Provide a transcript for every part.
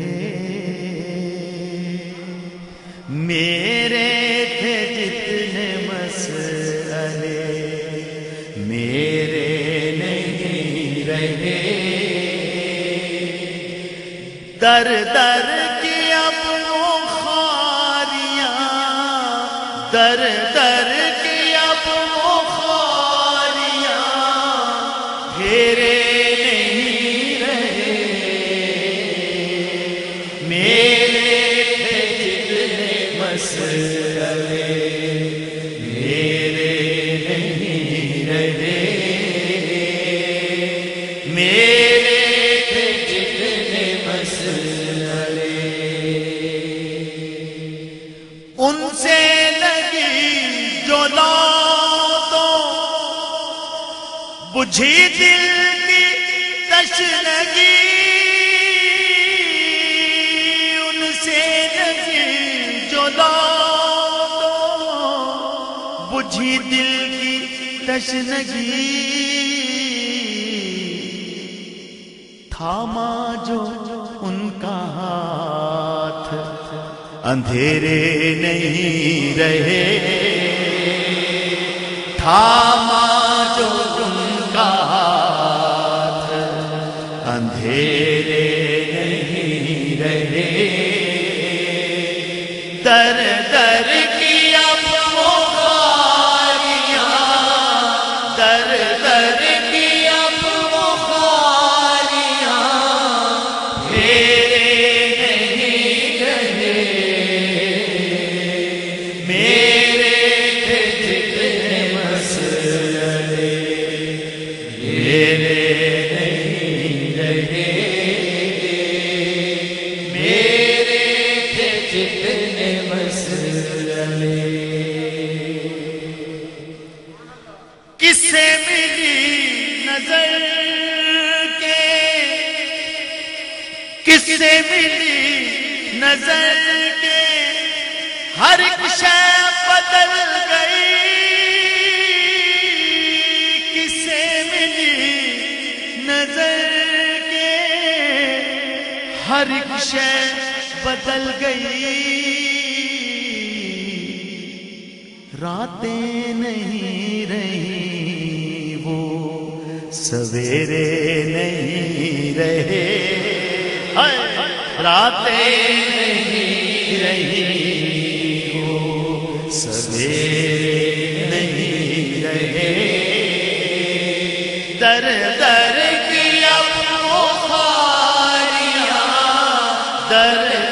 رہے میرے تھے جتنے مسئلے، میرے نہیں رہے۔ در در کی اب وہ خاریاں در در کی اب وہ خاریاں پھیرے بجھی دل کی تشنگی لگی جو بجھی دل کی تشنگی تھاما جو ان کا ہاتھ اندھیرے نہیں رہے تھاما جو ان کا ہاتھ اندھیرے نہیں رہے در در مسئلے کس سے ملی نظر کے۔ کس سے ملی نظر کے۔ ہر ایک شے بدل گئی۔ کس سے ملی نظر کے۔ ہر ایک شے بدل گئی۔ راتیں نہیں رہی وہ سویرے نہیں رہے۔ راتیں نہیں رہی وہ سویرے نہیں رہے۔ در در کی اب وہ خاریاں، در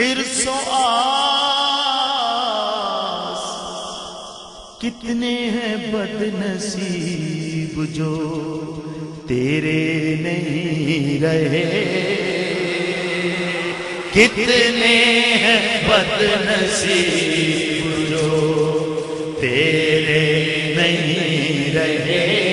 ہرسو آس کتنے ہیں بد نصیب جو تیرے نہیں رہے؟ کتنے ہیں بد نصیب جو تیرے نہیں رہے؟